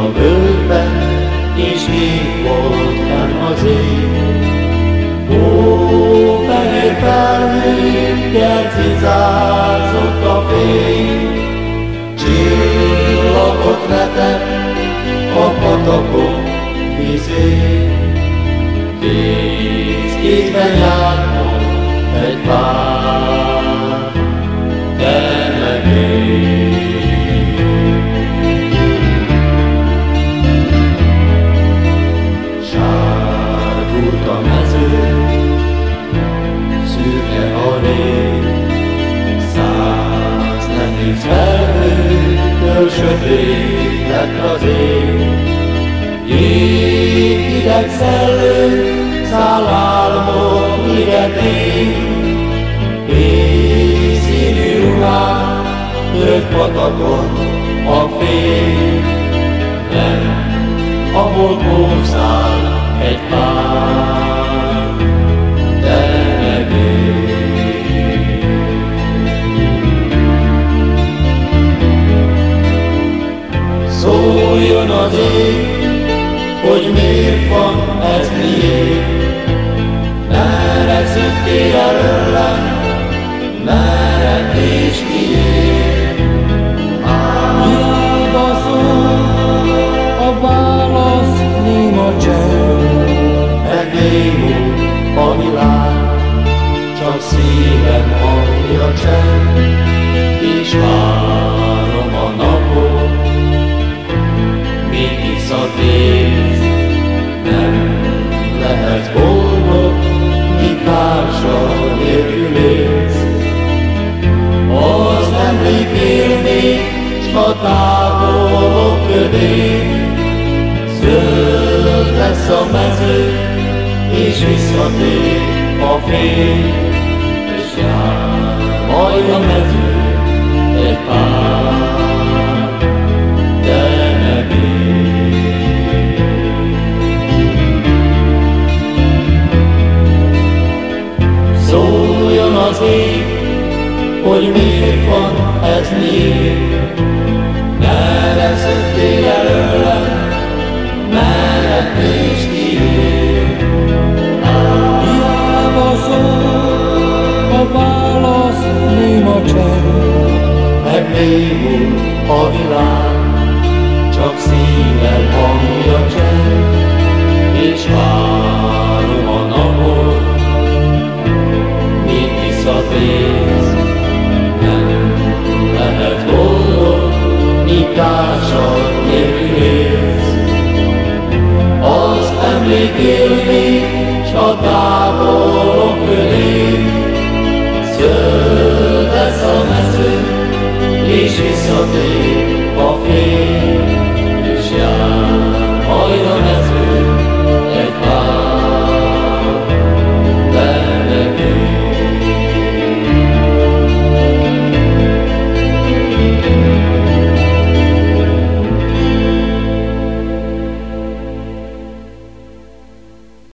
a bőrben, és ég voltam az én. Ó, fehér felhők, cizázott a fény, csillagot vetem a patakok vizén. Tíz kézben jártam, felhőtől sötét lett az ég. Jég hideg szellő, száll álmok ligetén, Éjszínű ruhán, tört patakon a fény, nem, ahol kószál egy pár, Szóljon az ég, hogy miért van ez miért, merre szöktél előlem, merre és kiért. Hiába szól a válasz néma csend, Megnémul a világ, csak szívem hangja csend, és várom távolok ködén, Zöld lesz a mező, és visszatér a fény, és jár majd a mező egy pár, de megél. Szóljon az ég, hogy miért van ez miért, világ, csak szívem hangja csend, és várom a napot, míg visszatérsz. Nem lehet boldog, míg társad nélkül élsz. Az emlék él még, s a távolok köré, Zöld lesz a mező, és visszatér.